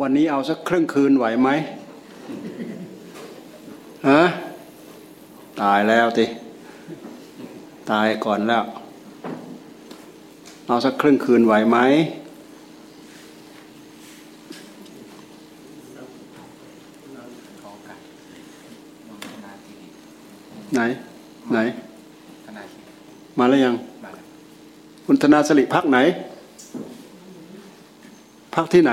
วันนี้เอาสักครึ่งคืนไหวไหมฮะตายแล้วติตายก่อนแล้ว เอาสักครึ่งคืนไหวไหมไหน ไหน มาแล้วยังคุณธนาสลิพักไหน พักที่ไหน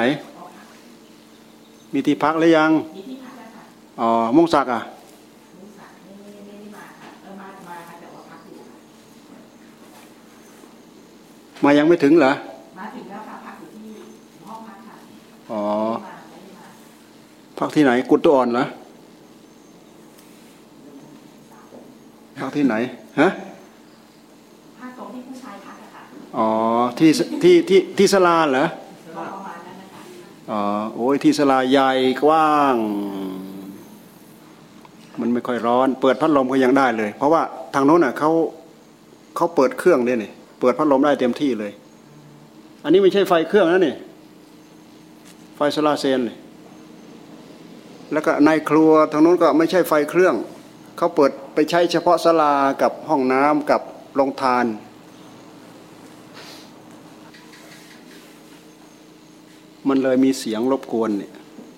มีที่พักหรือยัง มีที่พักแล้วค่ะอ๋อมุ่งศักดิ์อะมุสาไม่ไม่ไม่ได้มาค่ะเออมามาค่ะแต่ว่าพักอยู่ค่ะมายังไม่ถึงเหรอมาถึงแล้วค่ะพักอยู่ที่ห้องพักค่ะอ๋อไม่ได้มาไม่ได้มาพักที่ไหน กุดตัวอ่อนเหรอพักที่ไหนฮะพักตรงที่ผู้ชายพักอะค่ะอ๋อที่ที่ที่ที่สลาเหรอ ก็ประมาณนั้นนะคะ อ๋อ โอ้ยที่สลาใหญ่กว้าง มันไม่ค่อยร้อน เปิดพัดลมก็ยังได้เลย เพราะว่าทางโน้นน่ะเขาเขาเปิดเครื่องเนี่ยนี่เปิดพัดลมได้เต็มที่เลย อันนี้ไม่ใช่ไฟเครื่องนะนี่ไฟโซลาเซลล์แล้วก็ในครัวทางโน้นก็ไม่ใช่ไฟเครื่องเขาเปิดไปใช้เฉพาะศาลากับห้องน้ำกับโรงทาน มันเลยมีเสียงรบกวนเนี่ย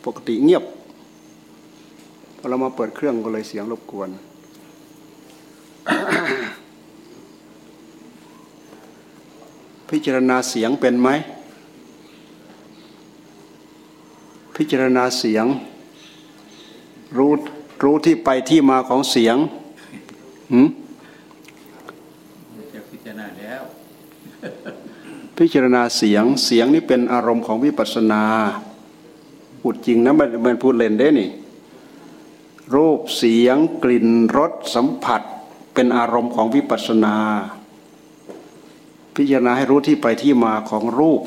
ปกติเงียบพอเรามาเปิดเครื่องก็เลยเสียงรบกวน พิจารณาเสียงเป็นไหม พิจารณาเสียง รู้รู้ที่ไปที่มาของเสียงหืมจะพิจารณาแล้ว พิจารณาเสียงเสียงนี่เป็นอารมณ์ของวิปัสสนาพูดจริงนะมันมันพูดเล่นได้นี่ รูปเสียงกลิ่นรสสัมผัส เป็นอารมณ์ของวิปัสสนา พิจารณาให้รู้ที่ไปที่มาของรูป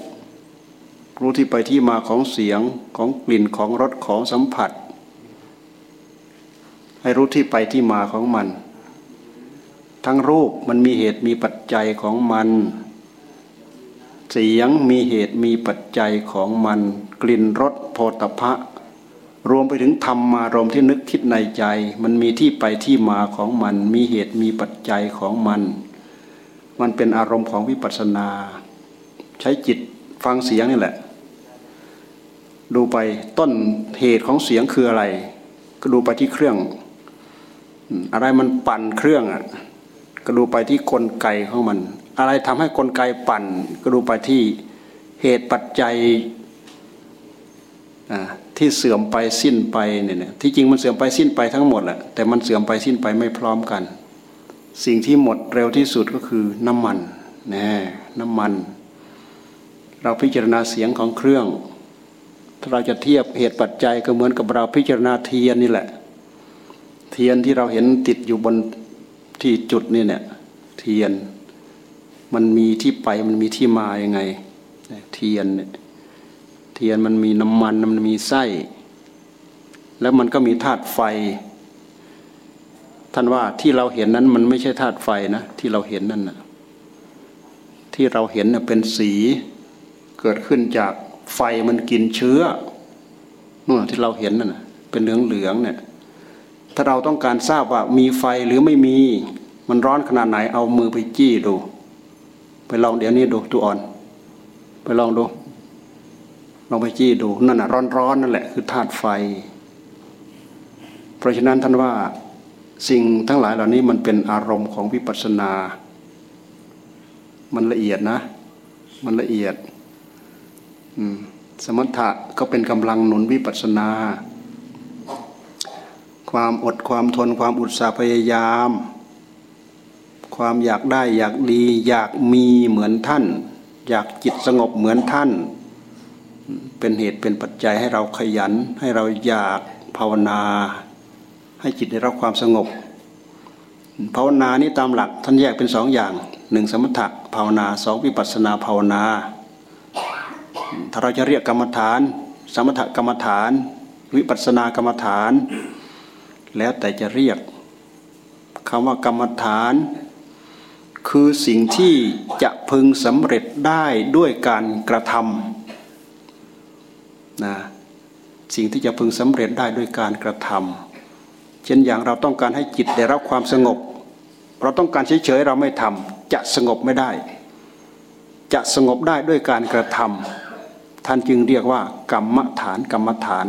รู้ที่ไปที่มาของเสียงของกลิ่นของรสของสัมผัส ให้รู้ที่ไปที่มาของมัน ทั้งรูปมันมีเหตุมีปัจจัยของมัน เสียงมีเหตุมีปัจจัยของมัน กลิ่นรสโพธพะ รวมไปถึงธรรมารมณ์ที่นึกคิดในใจ มันมีที่ไปที่มาของมัน มีเหตุมีปัจจัยของมัน มันเป็นอารมณ์ของวิปัสสนา ใช้จิตฟังเสียงนี่แหละ ดูไปต้นเหตุของเสียงคืออะไร ก็ดูไปที่เครื่อง อะไรมันปั่นเครื่องอะก็ดูไปที่กลไกของมัน อะไรทำให้กลไกปั่นก็ดูไปที่เหตุปัจจัยที่เสื่อมไปสิ้นไปเนี่ยที่จริงมันเสื่อมไปสิ้นไปทั้งหมดแหละแต่มันเสื่อมไปสิ้นไปไม่พร้อมกัน สิ่งที่หมดเร็วที่สุดก็คือน้ำมันนะน้ำมัน เราพิจารณาเสียงของเครื่อง ถ้าเราจะเทียบเหตุปัจจัยก็เหมือนกับเราพิจารณาเทียนนี่แหละ เทียนที่เราเห็นติดอยู่บนที่จุดนี่เนี่ยเทียน มันมีที่ไปมันมีที่มาอยังไง เทียนเนี่ยเทียนมันมีน้ำมันมันมีไส้ แล้วมันก็มีธาตุไฟ ท่านว่าที่เราเห็นนั้นมันไม่ใช่ธาตุไฟนะที่เราเห็นนั่นนะที่เราเห็นน่ะเป็นสีเกิดขึ้นจากไฟมันกินเชื้อนู่นที่เราเห็นนั่นนะเป็นเหลืองเหลืองเนี่ยถ้าเราต้องการทราบว่ามีไฟหรือไม่มี มันร้อนขนาดไหนเอามือไปจี้ดู ไปลองเดี๋ยวนี้ดูตัวอ่อน ไปลองดู ลองไปจี้ดูนั่นน่ะร้อนๆนั่นแหละคือธาตุไฟ เพราะฉะนั้นท่านว่าสิ่งทั้งหลายเหล่านี้มันเป็นอารมณ์ของวิปัสสนา มันละเอียดนะ มันละเอียดอืมสมถะก็เป็นกำลังหนุนวิปัสสนา ความอดความทนความอุตสาห์พยายาม ความอยากได้อยากดี อยากมีเหมือนท่าน อยากจิตสงบเหมือนท่าน เป็นเหตุเป็นปัจจัยให้เราขยัน ให้เราอยากภาวนา ให้จิตได้รับความสงบ ภาวนานี้ตามหลักท่านแยกเป็นสองอย่างหนึ่งสมถะภาวนาสองวิปัสนาภาวนา ถ้าเราจะเรียกกรรมฐาน สมถกรรมฐาน วิปัสสนากรรมฐาน แล้วแต่จะเรียกคำว่ากรรมฐาน คือสิ่งที่จะพึงสำเร็จได้ด้วยการกระทำนะสิ่งที่จะพึงสำเร็จได้ด้วยการกระทำเช่นอย่างเราต้องการให้จิตได้รับความสงบ เราต้องการเฉยๆเราไม่ทำจะสงบไม่ได้ จะสงบได้ด้วยการกระทำท่านจึงเรียกว่ากรรมฐานกรรมฐาน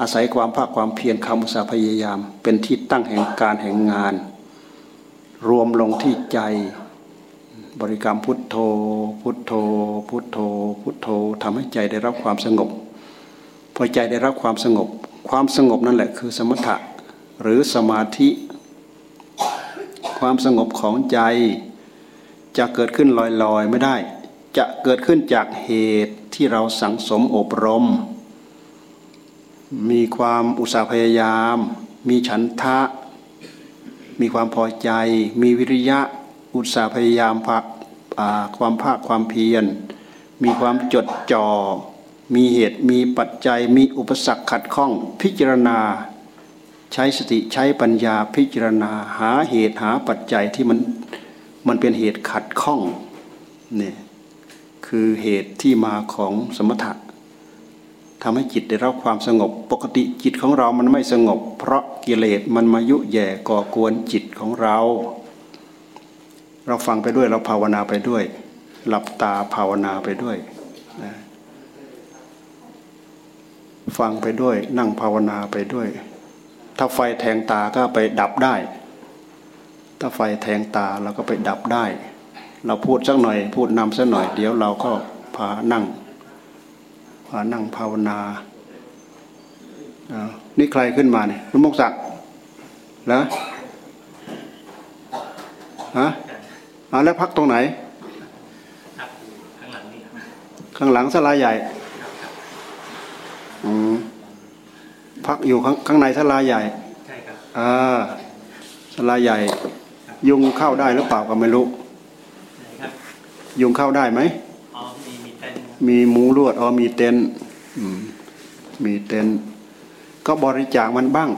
อาศัยความภาคความเพียรคำอุตสาพยายาม เป็นที่ตั้งแห่งการแห่งงาน รวมลงที่ใจ บริกรรมพุทโธ พุทโธ พุทโธ พุทโธทำให้ใจได้รับความสงบ พอใจได้รับความสงบ ความสงบนั่นแหละคือสมถะหรือสมาธิ ความสงบของใจจะเกิดขึ้นลอยๆไม่ได้ จะเกิดขึ้นจากเหตุที่เราสังสมอบรม มีความอุตสาหพยายาม มีฉันทะ มีความพอใจ มีวิริยะอุตสาห์พยายามความภาคความเพียร มีความจดจอ่อมีเหตุมีปัจจัย มีอุปสรรคขัดข้อง พิจารณา ใช้สติใช้ปัญญาพิจารณาหาเหตุหาปัจจัยที่มันมันเป็นเหตุขัดข้องเนี่ยคือเหตุที่มาของสมถะ ทำให้จิตได้รับความสงบ ปกติจิตของเรามันไม่สงบ เพราะกิเลสมันมายุแย่ก่อกวนจิตของเรา เราฟังไปด้วยเราภาวนาไปด้วย หลับตาภาวนาไปด้วยนะฟังไปด้วยนั่งภาวนาไปด้วย ถ้าไฟแทงตาก็ไปดับได้ ถ้าไฟแทงตาเราก็ไปดับได้ เราพูดสักหน่อย พูดนำสักหน่อย เดี๋ยวเราก็พานั่ง นั่งภาวนานี่ใครขึ้นมาเนี่ยลุงมกศักดิ์เหรอฮะแล้วพักตรงไหน ข้างหลังนี่ครับข้างหลังสลาใหญ่อืมพักอยู่ข้างข้างในสลาใหญ่ใช่ครับอ่าสลาใหญ่ ยุงเข้าได้หรือเปล่าก็ไม่รู้ไหนครับยุงเข้าได้ไหมอ๋อมี มีเต็นท์มีมุงลวดอ๋อมีเต็นมีเต็นก็บริจาคมันบ้าง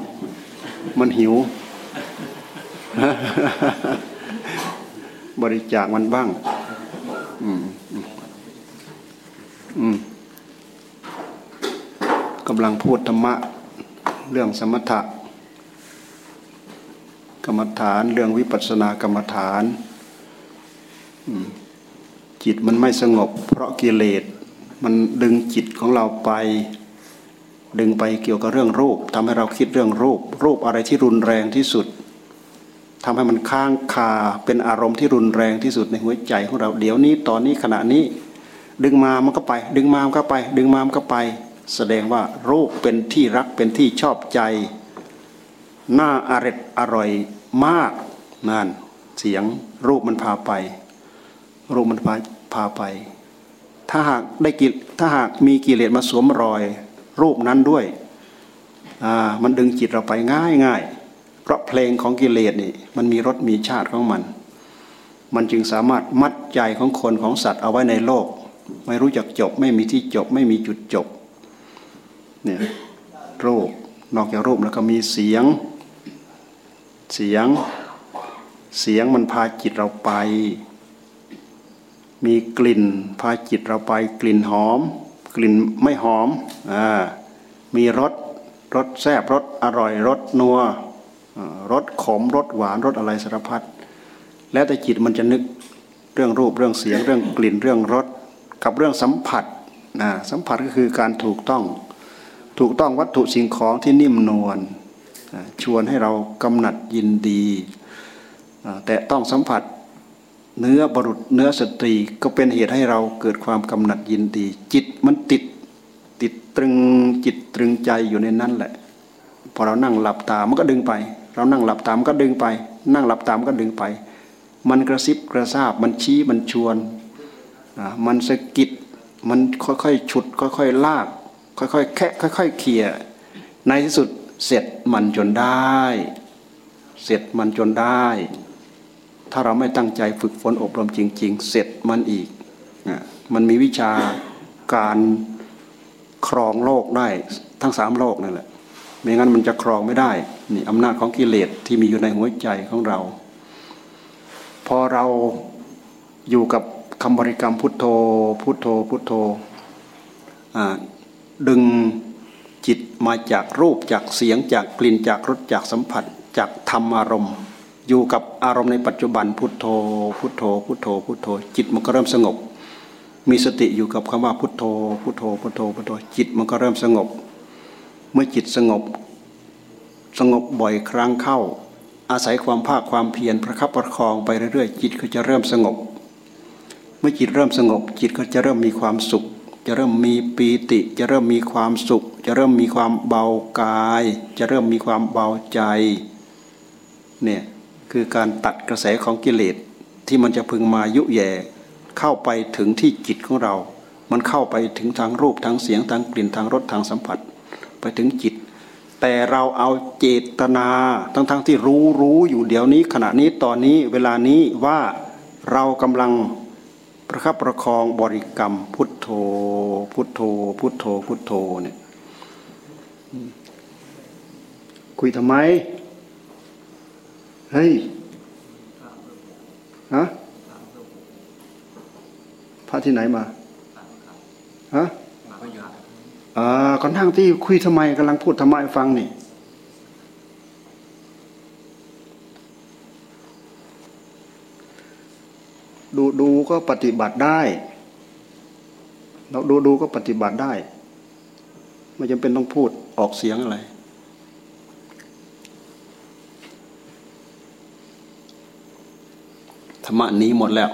มันหิว บริจาคมันบ้างอืมอืมอืมกำลังพูดธรรมะ เรื่องสมถะกรรมฐาน เรื่องวิปัสสนากรรมฐาน อืม จิตมันไม่สงบ เพราะกิเลสมันดึงจิตของเราไป ดึงไปเกี่ยวกับเรื่องรูปทำให้เราคิดเรื่องรูป รูปอะไรที่รุนแรงที่สุดทำให้มันค้างคาเป็นอารมณ์ที่รุนแรงที่สุดในหัวใจของเราเดี๋ยวนี้ตอนนี้ขณะนี้ ดึงมามันก็ไป ดึงมามันก็ไป ดึงมามันก็ไป แสดงว่ารูปเป็นที่รักเป็นที่ชอบใจน่าอร็ดอร่อยมากนั่นเสียงรูปมันพาไป รูปมันพาพาไป ถ้าหากได้กิถ้าหากมีกิเลสมาสวมรอยรูปนั้นด้วยอ่ามันดึงจิตเราไปง่ายง่ายเพราะเพลงของกิเลสนี่มันมีรสมีชาติของมัน มันจึงสามารถมัดใจของคนของสัตว์เอาไว้ในโลก ไม่รู้จักจบ ไม่มีที่จบ ไม่มีจุดจบเนี่ยรูปนอกจากรูปแล้วก็มีเสียง เสียง เสียงมันพาจิตเราไป มีกลิ่นพาจิตเราไปกลิ่นหอม กลิ่นไม่หอมอมีรสรสแซ่บรสอร่อยรสนัวรสขมรสหวานรสอะไรสารพัดแล้วแต่จิตมันจะนึกเรื่องรูปเรื่องเสียงเรื่องกลิ่นเรื่องรสกับเรื่องสัมผัสนะสัมผัสก็คือการถูกต้อง ถูกต้องวัตถุสิ่งของที่นิ่มนวลชวนให้เรากำหนัดยินดี แต่ต้องสัมผัส เนื้อบรุษเนื้อสตรีก็เป็นเหตุให้เราเกิดความกำหนัดยินดี จิตมันติดติดตรึงจิตตรึงใจอยู่ในนั้นแหละ พอเรานั่งหลับตามันก็ดึงไป เรานั่งหลับตามันก็ดึงไป นั่งหลับตามันก็ดึงไป มันกระซิบกระซาบมันชี้มันชวนมันสะกิดมันค่อยๆฉุด ค่อยๆลาก ค่อยๆแคะค่อยๆเขี่ยในที่สุดเสร็จมันจนได้ เสร็จมันจนได้ ถ้าเราไม่ตั้งใจฝึกฝนอบรมจริง ๆ เสร็จมันอีกมันมีวิชาการครองโลกได้ทั้งสามโลกนั่นแหละไม่งั้นมันจะครองไม่ได้นี่อำนาจของกิเลสที่มีอยู่ในหัวใจของเรา พอเราอยู่กับคำบริกรรมพุทโธพุทโธพุทโธดึงจิตมาจากรูปจากเสียงจากกลิ่นจากรสจากสัมผัสจากธรรมอารมณ์ อยู่กับอารมณ์ในปัจจุบันพุทโธ พุทโธ พุทโธ พุทโธ จิตมันก็เริ่มสงบ มีสติอยู่กับคำว่าพุทโธ พุทโธ พุทโธ พุทโธ จิตมันก็เริ่มสงบ เมื่อจิตสงบ สงบบ่อยครั้งเข้า อาศัยความภาคความเพียรประคับประคองไปเรื่อยๆ จิตก็จะเริ่มสงบ เมื่อจิตเริ่มสงบ จิตก็จะเริ่มมีความสุข จะเริ่มมีปีติ จะเริ่มมีความสุข จะเริ่มมีความเบากาย จะเริ่มมีความเบาใจ เนี่ย คือการตัดกระแสของกิเลสที่มันจะพึงมายุแย่เข้าไปถึงที่จิตของเรา มันเข้าไปถึงทางรูปทางเสียงทางกลิ่นทางรสทางสัมผัส ไปถึงจิต แต่เราเอาเจตนาทั้งๆทที่รู้รู้อยู่เดี๋ยวนี้ขณะนี้ตอนนี้เวลานี้ว่าเรากำลังประคับประคองบริกรรมพุทโธ พุทโธ พุทโธพุทโธเนี่ยคุยทำไม เฮ้ยฮะพระที่ไหนมาฮะอ่าก่อนทางที่คุยทำไมกำลังพูดธรรมฟังนี่ดูดูก็ปฏิบัติได้ เราดูดูก็ปฏิบัติได้ ไม่จำเป็นต้องพูดออกเสียงอะไร ธรรมะนี้หมดแล้ว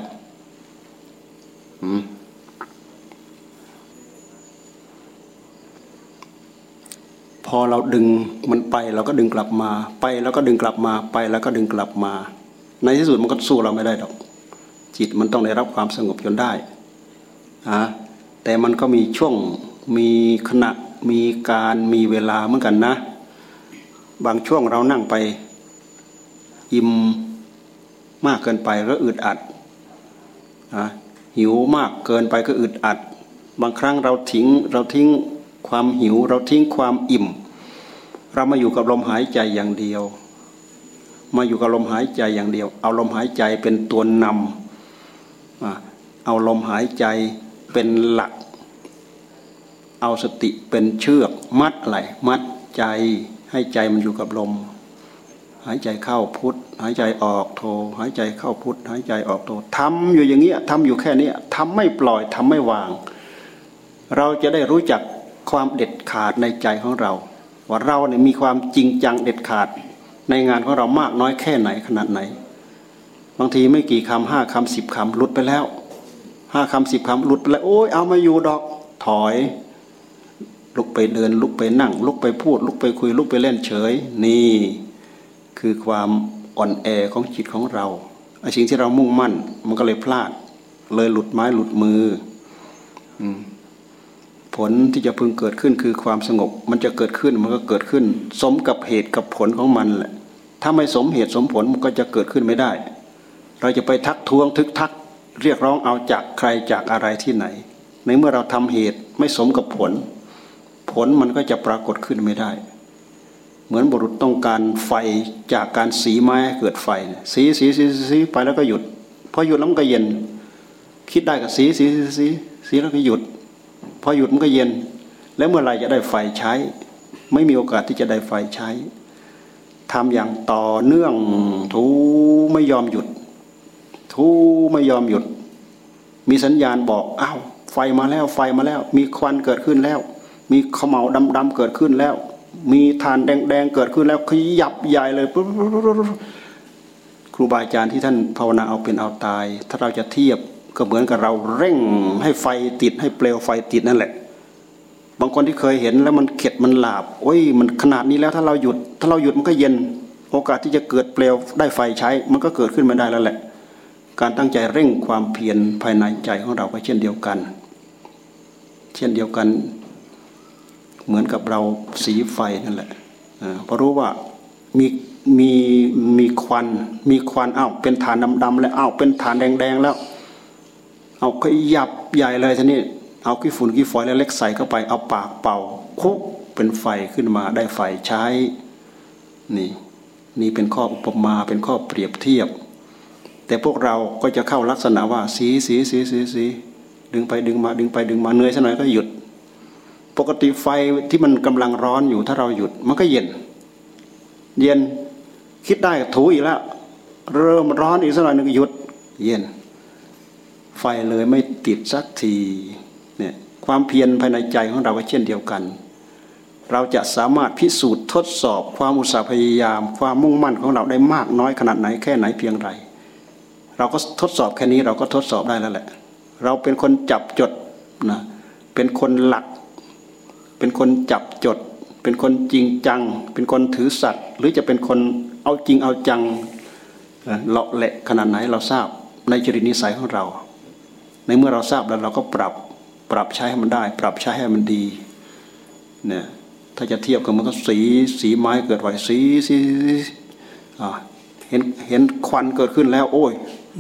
พอเราดึงมันไปเราก็ดึงกลับมา ไปแล้วก็ดึงกลับมาไปแล้วก็ดึงกลับมา ในที่สุดมันก็สู้เราไม่ได้หรอก จิตมันต้องได้รับความสงบจนได้อะแต่มันก็มีช่วงมีขณะมีการมีเวลาเหมือนกันนะ บางช่วงเรานั่งไป อิ่ม มากเกินไปก็อึดอัดนะหิวมากเกินไปก็อึดอัด บางครั้งเราทิ้งเราทิ้งความหิว เราทิ้งความอิ่ม เรามาอยู่กับลมหายใจอย่างเดียว มาอยู่กับลมหายใจอย่างเดียว เอาลมหายใจเป็นตัวนำเอาลมหายใจเป็นหลัก เอาสติเป็นเชือกมัดอะไรมัดใจให้ใจมันอยู่กับลม หายใจเข้าพุทหายใจออกโทหายใจเข้าพุทหายใจออกโททำอยู่อย่างเงี้ยทำอยู่แค่นี้ทำไม่ปล่อยทำไม่วาง เราจะได้รู้จักความเด็ดขาดในใจของเรา ว่าเราเนี่ยมีความจริงจังเด็ดขาดในงานของเรามากน้อยแค่ไหนขนาดไหน บางทีไม่กี่คำห้าคำสิบคำหลุดไปแล้วห้าคำสิบคำหลุดไปแล้วโอ้ยเอามาอยู่ดอกถอย ลุกไปเดินลุกไปนั่ง ลุกไปพูด ลุกไปคุยลุกไปเล่นเฉย นี่ คือความอ่อนแอของจิตของเราไอ้สิ่งที่เรามุ่งมั่น มันก็เลยพลาด เลยหลุดไม้หลุดมือผลที่จะพึงเกิดขึ้นคือความสงบ มันจะเกิดขึ้นมันก็เกิดขึ้น สมกับเหตุกับผลของมันแหละถ้าไม่สมเหตุสมผลมันก็จะเกิดขึ้นไม่ได้ เราจะไปทักท้วงทึกทัก เรียกร้องเอาจากใครจากอะไรที่ไหน ในเมื่อเราทำเหตุไม่สมกับผล ผลมันก็จะปรากฏขึ้นไม่ได้ เหมือนบุรุษต้องการไฟจากการสีไม้เกิดไฟ สีสีสีสีไปแล้วก็หยุดพอหยุดแล้วมันก็เย็น คิดได้กับสีสีสีสีสีแล้วก็หยุดพอหยุดมันก็เย็น แล้วเมื่อไรจะได้ไฟใช้ ไม่มีโอกาสที่จะได้ไฟใช้ทำอย่างต่อเนื่องทูไม่ยอมหยุด ทูไม่ยอมหยุด มีสัญญาณบอกอ้าวไฟมาแล้วไฟมาแล้ว มีควันเกิดขึ้นแล้ว มีขมเหลาดำๆเกิดขึ้นแล้ว มีฐานแดงๆเกิดขึ้นแล้วขยับใหญ่เลยครูบาอาจารย์ที่ท่านภาวนาเอาเป็นเอาตาย ถ้าเราจะเทียบก็เหมือนกับเราเร่งให้ไฟติดให้เปลวไฟติดนั่นแหละ บางคนที่เคยเห็นแล้วมันเข็ดมันหลาบโอ้ยมันขนาดนี้แล้วถ้าเราหยุด ถ้าเราหยุดมันก็เย็น โอกาสที่จะเกิดเปลวได้ไฟใช้ มันก็เกิดขึ้นมาได้แล้วแหละ การตั้งใจเร่งความเพียรภายในใจของเราก็เช่นเดียวกัน เช่นเดียวกัน เหมือนกับเราสีไฟนั่นแหละเพราะรู้ว่ามีมีมีควันมีควันอ้าวเป็นฐานดำๆแล้วอ้าวเป็นฐานแดงๆแล้ว เอาขยับใหญ่เลยทีนี้เอาขี้ฝุ่นขี้ฝอยเล็กใส่เข้าไปเอาปากเป่า คุกเป็นไฟขึ้นมาได้ไฟใช้นี่นี่เป็นข้ออุปมาเป็นข้อเปรียบเทียบ แต่พวกเราก็จะเข้าลักษณะว่าสีสีสีสีสีดึงไปดึงมาดึงไปดึงมาเหนื่อยสักหน่อยก็หยุด ปกติไฟที่มันกำลังร้อนอยู่ถ้าเราหยุด มันก็เย็น เย็นคิดได้ถูอีกแล้ว เริ่มร้อนอีกสักหน่อยนึงหยุด เย็น ไฟเลยไม่ติดสักทีเนี่ยความเพียรภายในใจของเราก็เช่นเดียวกัน เราจะสามารถพิสูจน์ทดสอบ ความอุตสาห์พยายาม ความมุ่งมั่นของเราได้มากน้อยขนาดไหนแค่ไหนเพียงไรเราก็ทดสอบแค่นี้เราก็ทดสอบได้แล้วแหละ เราเป็นคนจับจดนะเป็นคนหลัก เป็นคนจับจด เป็นคนจริงจัง เป็นคนถือสัตว์ หรือจะเป็นคนเอาจริงเอาจังเลาะเละขนาดไหนเราทราบในจริตนิสัยของเรา ในเมื่อเราทราบแล้วเราก็ปรับปรับใช้ให้มันได้ ปรับใช้ให้มันดีเนี่ยถ้าจะเทียบกับมันก็สีสีไม้เกิดไหวสีสีเห็นเห็นควันเกิดขึ้นแล้ว โอ้ย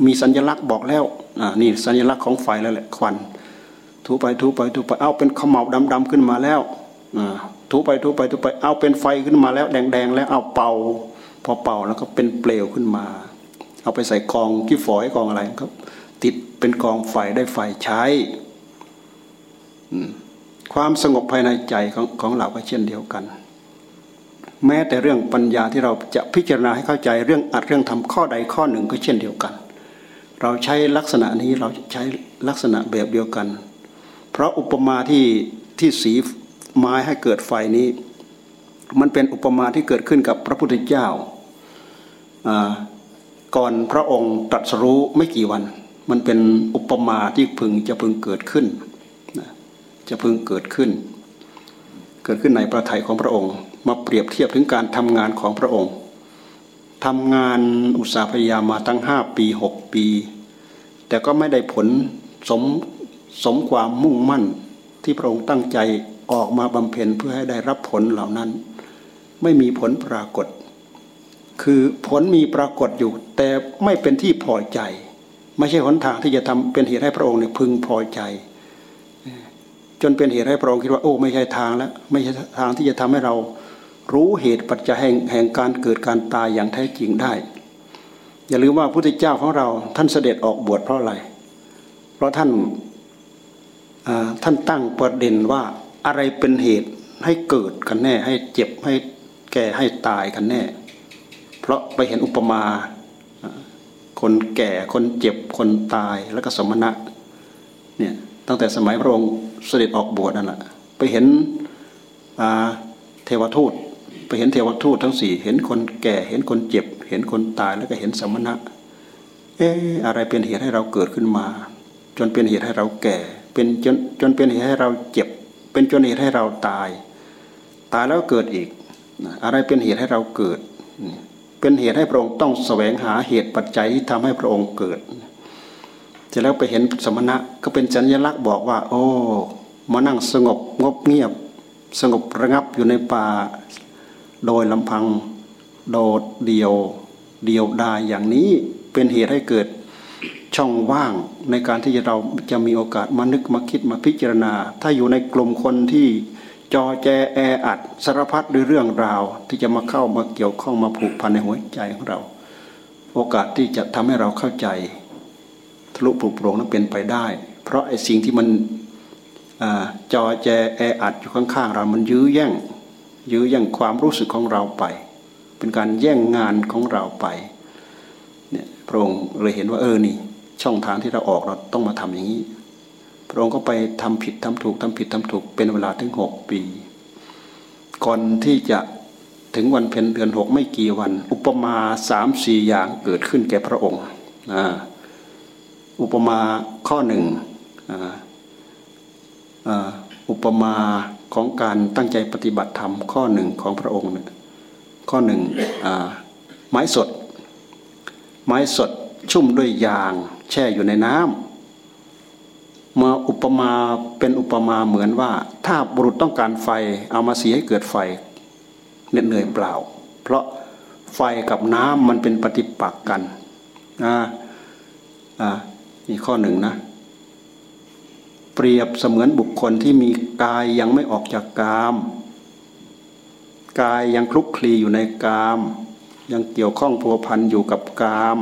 มีสัญลักษณ์บอกแล้วอ่านี่สัญลักษณ์ของไฟแล้วแหละควัน ถูไปถูไปถูไปเอาเป็นขมเหลาดำๆขึ้นมาแล้วถูไปถูไปถูไปเอาเป็นไฟขึ้นมาแล้ว แดงๆแล้วเอาเป่า พอเป่าแล้วก็เป็นเปลวขึ้นมา เอาไปใส่กองขี้ฝอยกองอะไรครับติดเป็นกองไฟได้ไฟใช้ความสงบภายในใจของของเราก็เช่นเดียวกัน แม้แต่เรื่องปัญญาที่เราจะพิจารณาให้เข้าใจเรื่องอัดเรื่องทำข้อใดข้อหนึ่งก็เช่นเดียวกัน เราใช้ลักษณะนี้เราใช้ลักษณะแบบเดียวกัน เพราะอุปมาที่ที่สีไม้ให้เกิดไฟนี้ มันเป็นอุปมาที่เกิดขึ้นกับพระพุทธเจ้าก่อนพระองค์ตรัสรู้ไม่กี่วัน มันเป็นอุปมาที่พึงจะพึงเกิดขึ้นจะพึงเกิดขึ้น เกิดขึ้นในประทัยของพระองค์ มาเปรียบเทียบถึงการทำงานของพระองค์ทำงานอุตสาหพยายามมาตั้งห้าปีหกปี แต่ก็ไม่ได้ผลสม สมความมุ่งมั่นที่พระองค์ตั้งใจออกมาบำเพ็ญเพื่อให้ได้รับผลเหล่านั้น ไม่มีผลปรากฏ คือผลมีปรากฏอยู่ แต่ไม่เป็นที่พอใจ ไม่ใช่หนทางที่จะทำเป็นเหตุให้พระองค์เนี่ยพึงพอใจ จนเป็นเหตุให้พระองค์คิดว่าโอ้ไม่ใช่ทางแล้วไม่ใช่ทางที่จะทำให้เรารู้เหตุปัจจัยแห่งแห่งการเกิดการตายอย่างแท้จริงได้ อย่าลืมว่าพระพุทธเจ้าของเราท่านเสด็จออกบวชเพราะอะไร เพราะท่าน ท่านตั้งประเด็นว่าอะไรเป็นเหตุให้เกิดกันแน่ ให้เจ็บให้แก่ให้ตายกันแน่ เพราะไปเห็นอุปมาคนแก่คนเจ็บคนตายแล้วก็สมณะเนี่ยตั้งแต่สมัยพระองค์เสด็จออกบวชนั่นแหละไปเห็นเทวทูต ไปเห็นเทวทูตทั้งสี่เห็นคนแก่เห็นคนเจ็บ เห็นคนตายแล้วก็เห็นสมณะเอ๊อะไรเป็นเหตุให้เราเกิดขึ้นมา จนเป็นเหตุให้เราแก่ เป็นจนจนเป็นเหตุให้เราเจ็บ เป็นจนเหตุให้เราตาย ตายแล้วเกิดอีก อะไรเป็นเหตุให้เราเกิด เป็นเหตุให้พระองค์ต้องแสวงหาเหตุปัจจัยที่ทำให้พระองค์เกิดเสร็จแล้วไปเห็นสมณะก็เป็นสัญลักษณ์บอกว่า โอ้มานั่งสงบงบเงียบ สงบระงับอยู่ในป่า โดยลำพังโดดเดียวเดียวดายอย่างนี้เป็นเหตุให้เกิด ช่องว่างในการที่เราจะมีโอกาสมานึกมาคิดมาพิจารณา ถ้าอยู่ในกลุ่มคนที่จอแจแออัดสารพัดด้วยเรื่องราว ที่จะมาเข้ามาเกี่ยวข้องมาผูกพันในหัวใจของเรา โอกาสที่จะทำให้เราเข้าใจทะลุปลุกโปร่งนั้นเป็นไปได้ เพราะไอ้สิ่งที่มันอจอแจแออัดอยู่ข้างๆเรา มันยื้อแย่งยื้อแย่งความรู้สึกของเราไป เป็นการแย่งงานของเราไป พระองค์เลยเห็นว่าเออนี่ ช่องทางที่เราออกเราต้องมาทำอย่างนี้ พระองค์ก็ไปทำผิดทำถูกทำผิดทำถูกเป็นเวลาถึงหกปี ก่อนที่จะถึงวันเพ็ญเดือนหกไม่กี่วัน อุปมาสามสี่อย่างเกิดขึ้นแก่พระองค์ออุปมาข้อหนึ่งอุปมาของการตั้งใจปฏิบัติธรรมข้อหนึ่งของพระองค์ ข้อหนึ่งไม้สด ไม้สดชุ่มด้วยยาง แช่อยู่ในน้ำมาอุปมาเป็นอุปมาเหมือนว่า ถ้าบุรุษต้องการไฟเอามาสีให้เกิดไฟเหน็ดเหนื่อยเปล่า เพราะไฟกับน้ำมันเป็นปฏิปักษ์กันอ่าอ่านี่ข้อหนึ่งนะ เปรียบเสมือนบุคคลที่มีกายยังไม่ออกจากกาม กายยังคลุกคลีอยู่ในกาม ยังเกี่ยวข้องพัวพันอยู่กับกาม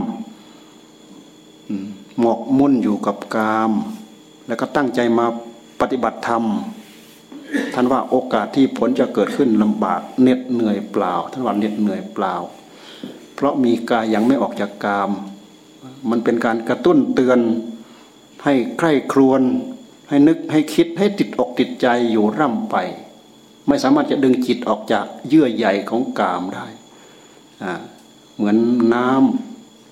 หมกมุ่นอยู่กับกาม แล้วก็ตั้งใจมาปฏิบัติธรรมท่านว่าโอกาสที่ผลจะเกิดขึ้นลำบากเหน็ดเหนื่อยเปล่าท่านว่าเหน็ดเหนื่อยเปล่า เพราะมีกายยังไม่ออกจากกาม มันเป็นการกระตุ้นเตือน ให้ใคร่ครวญให้นึกให้คิดให้ติดอกติดใจอยู่ร่ำไป ไม่สามารถจะดึงจิตออกจากเยื่อใยของกามได้ เหมือนน้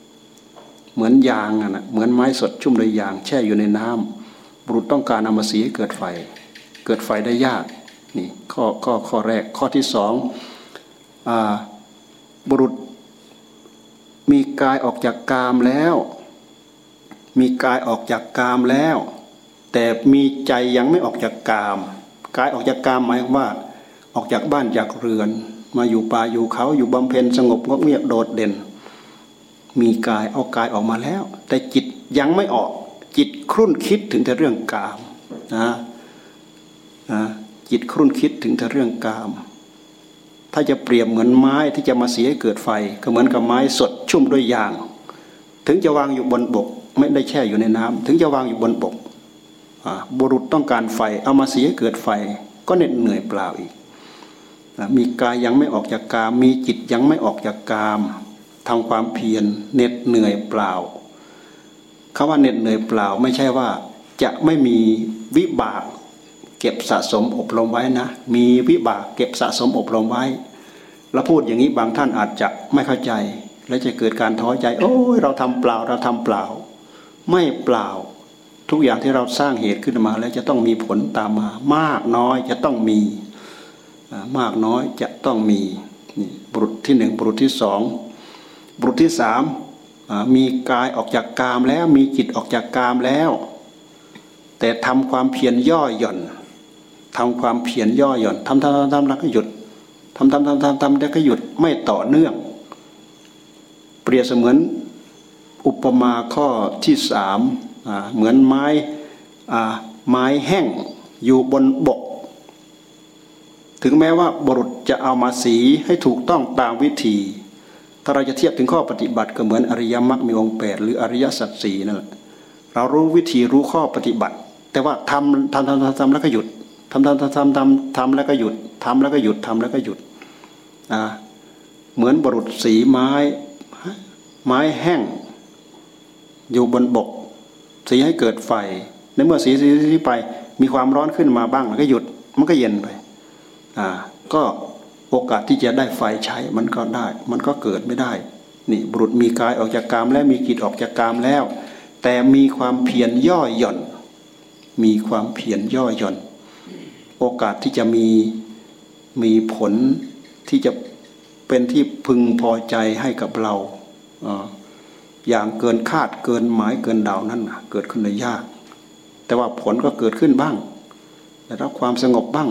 ำเหมือนยางอะนะเหมือนไม้สดชุ่มด้วยยาง แช่อยู่ในน้ำบุรุษต้องการเอามาสีให้เกิดไฟ เกิดไฟได้ยากนี่ข้อข้อข้อแรกข้อที่สองบุรุษมีกายออกจากกามแล้ว มีกายออกจากกามแล้ว แต่มีใจยังไม่ออกจากกาม กายออกจากกามหมายว่า ออกจากบ้านจากเรือน มาอยู่ป่าอยู่เขาอยู่บำเพ็ญสงบงบเงียบโดดเด่น มีกายเอากายออกมาแล้ว แต่จิตยังไม่ออกจิตครุ่นคิดถึงแต่เรื่องกามนะนะจิตครุ่นคิดถึงแต่เรื่องกาม ถ้าจะเปรียบเหมือนไม้ที่จะมาเสียให้เกิดไฟ ก็เหมือนกับไม้สดชุ่มด้วยยาง ถึงจะวางอยู่บนบก ไม่ได้แช่อยู่ในน้ำถึงจะวางอยู่บนบกบุรุษต้องการไฟเอามาเสียให้เกิดไฟ ก็เหน็ดเหนื่อยเปล่าอีก มีกายยังไม่ออกจากกาม มีจิตยังไม่ออกจากกามทำความเพียรเหน็ดเหนื่อยเปล่าคาว่าเหน็ดเหนื่อยเปล่าไม่ใช่ว่าจะไม่มีวิบากเก็บสะสมอบรมไว้นะ มีวิบากเก็บสะสมอบรมไว้ แล้วพูดอย่างนี้บางท่านอาจจะไม่เข้าใจ และจะเกิดการท้อใจ โอ้ยเราทำเปล่าเราทำเปล่า ไม่เปล่า ทุกอย่างที่เราสร้างเหตุขึ้นมา แล้วจะต้องมีผลตามมามากน้อยจะต้องมี มากน้อยจะต้องมีนี่บุรุษที่หนึ่งบุรุษที่สองบุรุษที่สามมีกายออกจากกามแล้วมีจิตออกจากกามแล้ว แต่ทำความเพียรย่อหย่อนทำความเพียรย่อหย่อนทำทำทำทำแล้วก็หยุดทำทำทำทำทำแล้วก็หยุดไม่ต่อเนื่อง เปรียบเสมือนอุปมาข้อที่สามเหมือนไม้ไม้แห้งอยู่บนบก ถึงแม้ว่าบุรุษจะเอามาสีให้ถูกต้องตามวิธี ถ้าเราจะเทียบถึงข้อปฏิบัติก็เหมือนอริยมรรคมีองค์แปดหรืออริยสัจสี่นั่นแหละเรารู้วิธีรู้ข้อปฏิบัติ แต่ว่าทำทำทำทำทำแล้วก็หยุดทำทำทำทำทำทำแล้วก็หยุดทำแล้วก็หยุดทำแล้วก็หยุดอ่าเหมือนบรุษสีไม้ไม้แห้ง อยู่บนบก สีให้เกิดไฟ ในเมื่อสีสีไป มีความร้อนขึ้นมาบ้างแล้วก็หยุดมันก็เย็นไป ก็โอกาสที่จะได้ไฟใช้มันก็ได้ มันก็เกิดไม่ได้ นี่บุรุษมีกายออกจากกามแล้วมีจิตออกจากกามแล้ว แต่มีความเพียรย่อหย่อน มีความเพียรย่อหย่อน โอกาสที่จะมีมีผลที่จะเป็นที่พึงพอใจให้กับเราอย่างเกินคาดเกินหมายเกินเดานั่นเกิดขึ้นได้ยาก แต่ว่าผลก็เกิดขึ้นบ้างได้รับความสงบบ้าง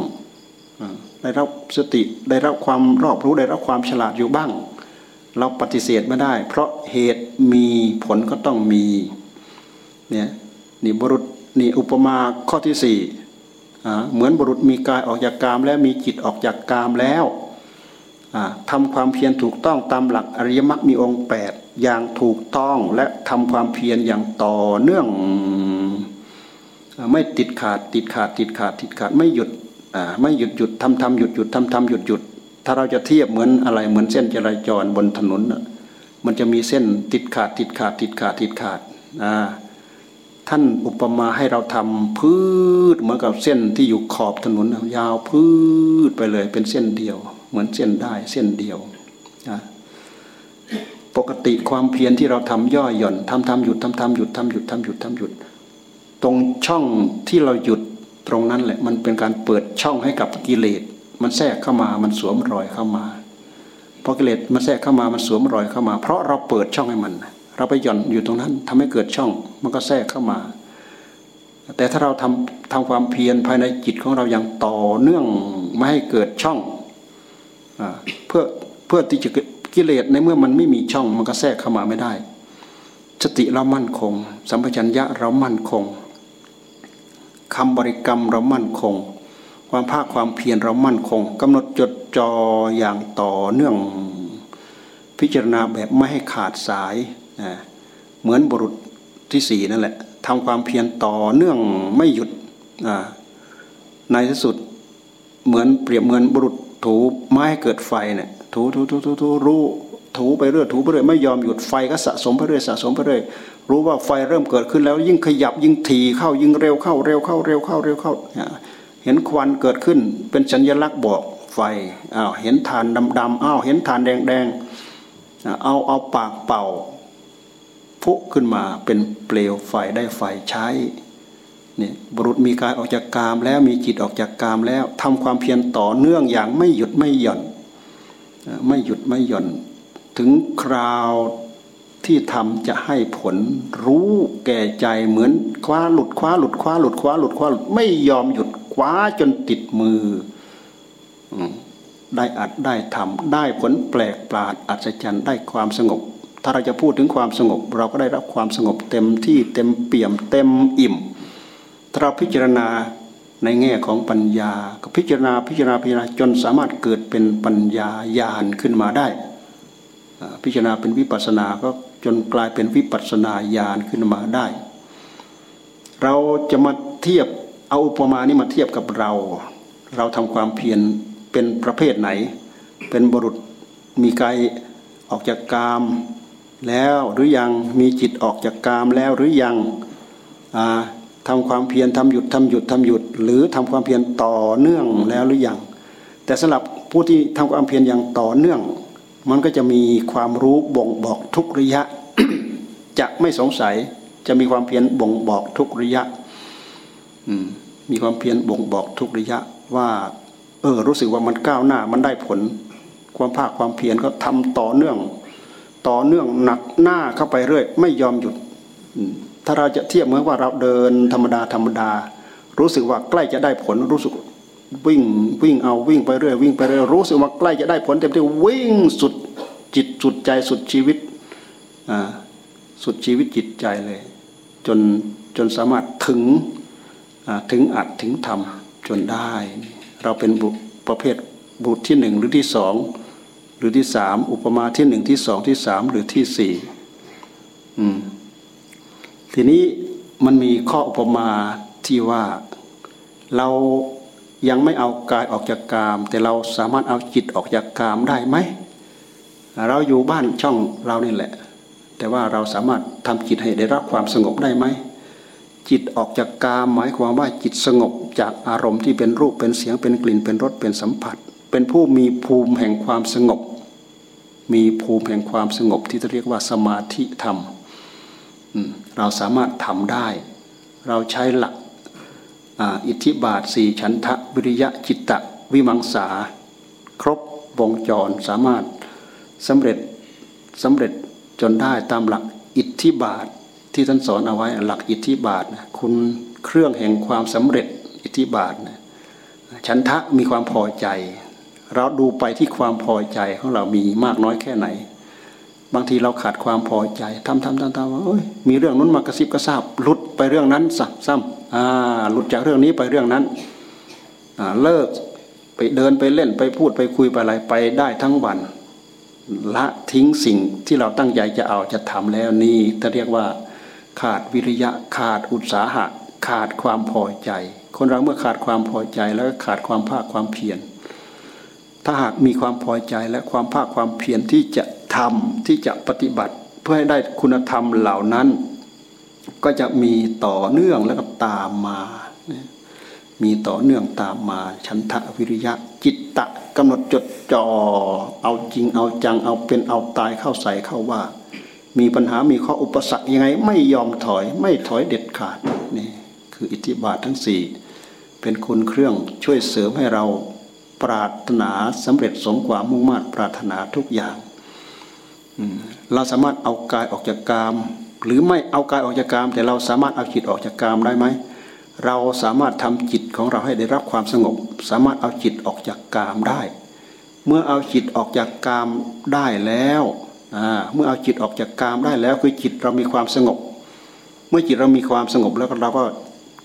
ได้รับสติได้รับความรอบรู้ได้รับความฉลาดอยู่บ้าง เราปฏิเสธไม่ได้ เพราะเหตุมีผลก็ต้องมีเนี่ยนี่บุรุษนี่อุปมาข้อที่สี่เหมือนบุรุษมีกายออกจากกาม แล้วมีจิตออกจากกามแล้วทำความเพียรถูกต้องตามหลักอริยมรรคมีองค์แปดอย่างถูกต้องและทำความเพียรอย่างต่อเนื่อง ไม่ติดขาดติดขาดติดขาดติดขาดไม่หยุด ไม่หยุดหยุดทำทำหยุดหยุดทำทำหยุดหยุดถ้าเราจะเทียบเหมือนอะไรเหมือนเส้นจราจรบนถนนมันจะมีเส้นติดขาดติดขาดติดขาดติดขาดท่านอุปมาให้เราทำพืชเหมือนกับเส้นที่อยู่ขอบถนนยาวพืชไปเลยเป็นเส้นเดียว เหมือนเส้นได้เส้นเดียวปกติความเพียรที่เราทำย่อหย่อนทำทำหยุดทำทำหยุดทำหยุดทำหยุดทำหยุด ตรงช่องที่เราหยุด ตรงนั้นแหละมันเป็นการเปิดช่องให้กับกิเลสมันแทรกเข้ามามันสวมรอยเข้ามาพอกิเลสมันแทรกเข้ามามันสวมรอยเข้ามา เพราะเราเปิดช่องให้มัน เราไปหย่อนอยู่ตรงนั้นทำให้เกิดช่องมันก็แทรกเข้ามา แต่ถ้าเราทำทำความเพียรภายในจิตของเราอย่างต่อเนื่องไม่ให้เกิดช่องอเพื่อเพื่อที่จะกิเลสในเมื่อมันไม่มีช่องมันก็แทรกเข้ามาไม่ได้ สติเรามั่นคง สัมปชัญญะเรามั่นคง คำบริกรรมเรามั่นคง ความภาคความเพียรเรามั่นคงกำหนดจดจ่ออย่างต่อเนื่องพิจารณาแบบไม่ให้ขาดสายเหมือนบุรุษที่สี่นั่นแหละทำความเพียรต่อเนื่องไม่หยุดในที่สุดเหมือนเปรียบเหมือนบุรุษถูไม้เกิดไฟเนี่ยถูถูถูถูถูรู้ถูไปเรื่อยถูไปเรื่อยไม่ยอมหยุดไฟก็สะสมไปเรื่อยสะสมไปเรื่อย รู้ว่าไฟเริ่มเกิดขึ้นแล้ว ยิ่งขยับยิ่งทีเข้ายิ่งเร็วเข้าเร็วเข้าเร็วเข้าเร็วเข้า เห็นควันเกิดขึ้นเป็นสัญลักษณ์บอกไฟอ้าวเห็นฐานดำๆอ้าวเห็นฐานแดงๆเอาเอาปากเป่าพุขึ้นมาเป็นเปลวไฟได้ไฟใช้เนี่ยบุรุษมีกายออกจากกามแล้วมีจิตออกจากกามแล้วทำความเพียรต่อเนื่องอย่างไม่หยุดไม่หย่อน ไม่หยุดไม่หย่อน ถึงคราว ที่ทำจะให้ผลรู้แก่ใจเหมือนคว้าหลุดคว้าหลุดคว้าหลุดคว้าหลุดคว้าหลุดไม่ยอมหยุดคว้าจนติดมือได้อัดได้ทำได้ผลแปลกปราดอัศจรรย์ได้ความสงบ ถ้าเราจะพูดถึงความสงบ เราก็ได้รับความสงบเต็มที่เต็มเปี่ยมเต็มอิ่มถ้าเราพิจารณาในแง่ของปัญญาก็พิจารณาพิจารณาพิจารณาจนสามารถเกิดเป็นปัญญาญาณขึ้นมาได้ พิจารณาเป็นวิปัสสนาก็ จนกลายเป็นวิปัสสนาญาณขึ้นมาได้ เราจะมาเทียบเอาอุปมานี้มาเทียบกับเรา เราทำความเพียรเป็นประเภทไหน เป็นบุรุษมีกายออกจากกามแล้วหรือยังมีจิตออกจากกามแล้วหรือยังทำความเพียรทำหยุดทำหยุดทำหยุด หรือทำความเพียรต่อเนื่องแล้วหรือยังแต่สำหรับผู้ที่ทำความเพียรอย่างต่อเนื่อง มันก็จะมีความรู้บ่งบอกทุกระยะ จะไม่สงสัย จะมีความเพียรบ่งบอกทุกระยะมีความเพียรบ่งบอกทุกระยะว่า เออ รู้สึกว่ามันก้าวหน้า มันได้ผล ความภาคความเพียรก็ทำต่อเนื่อง ต่อเนื่องหนักหน้าเข้าไปเรื่อย ไม่ยอมหยุดถ้าเราจะเทียบเหมือนว่าเราเดินธรรมดาธรรมดา รู้สึกว่าใกล้จะได้ผลรู้สึก วิ่งวิ่งเอาวิ่งไปเรื่อยวิ่งไปเรื่อยรู้สึกว่าใกล้จะได้ผลเต็มที่วิ่งสุดจิตสุดใจสุดชีวิตสุดชีวิตจิตใจเลย จนจนสามารถถึงถึงอัดถึงทำจนได้ เราเป็นบุประเภทบุตรที่หนึ่งหรือที่สองหรือที่สามอุปมาที่หนึ่งที่สองที่สามหรือที่สี่ทีนี้มันมีข้ออุปมาที่ว่าเรา ยังไม่เอากายออกจากกาม แต่เราสามารถเอาจิตออกจากกามได้ไหม เราอยู่บ้านช่องเรานี่แหละ แต่ว่าเราสามารถทำจิตให้ได้รับความสงบได้ไหม จิตออกจากกาม หมายความว่าจิตสงบจากอารมณ์ที่เป็นรูปเป็นเสียงเป็นกลิ่นเป็นรสเป็นสัมผัส เป็นผู้มีภูมิแห่งความสงบ มีภูมิแห่งความสงบที่เรียกว่าสมาธิธรรมเราสามารถทำได้ เราใช้หลัก อิทธิบาทสี่ฉันทะวิริยะจิตตะวิมังสา ครบวงจรสามารถสำเร็จสำเร็จจนได้ตามหลักอิทธิบาทที่ท่านสอนเอาไว้หลักอิทธิบาทนะคุณเครื่องแห่งความสำเร็จอิทธิบาทนะฉันทะมีความพอใจ เราดูไปที่ความพอใจของเรามีมากน้อยแค่ไหน บางทีเราขาดความพอใจทำทำทำทำว่ามีเรื่องนั้นมากระซิบกระซาบหลุดไปเรื่องนั้นสับซ้ำหลุดจากเรื่องนี้ไปเรื่องนั้นเลิกไปเดินไปเล่นไปพูดไปคุยไปอะไรไปได้ทั้งวัน ละทิ้งสิ่งที่เราตั้งใจจะเอาจะทำแล้วนี่จะเรียกว่า ขาดวิริยะขาดอุตสาหะ ขาดความพอใจ คนเราเมื่อขาดความพอใจแล้วก็ขาดความภาคความเพียรถ้าหากมีความพอใจและความภาคความเพียรที่จะ ทำที่จะปฏิบัติเพื่อให้ได้คุณธรรมเหล่านั้น ก็จะมีต่อเนื่องแล้วก็ตามมา มีต่อเนื่องตามมาฉันทะวิริยะจิตตะกำหนดจดจ่อเอาจริงเอาจังเอาเป็นเอาตายเข้าใส่เข้าว่า มีปัญหามีข้ออุปสรรคยังไง ไม่ยอมถอยไม่ถอยเด็ดขาดนี่คืออิทธิบาททั้งสี่เป็นคุณเครื่องช่วยเสริมให้เราปรารถนาสำเร็จสมความมุ่งมั่นปรารถนาทุกอย่าง เราสามารถเอากายออกจากกาม หรือไม่เอากายออกจากกาม แต่เราสามารถเอาจิตออกจากกามได้ไหมเราสามารถทำจิตของเราให้ได้รับความสงบ สามารถเอาจิตออกจากกามได้ เมื่อเอาจิตออกจากกามได้แล้วเมื่อเอาจิตออกจากกามได้แล้วคือจิตเรามีความสงบ เมื่อจิตเรามีความสงบแล้วเราก็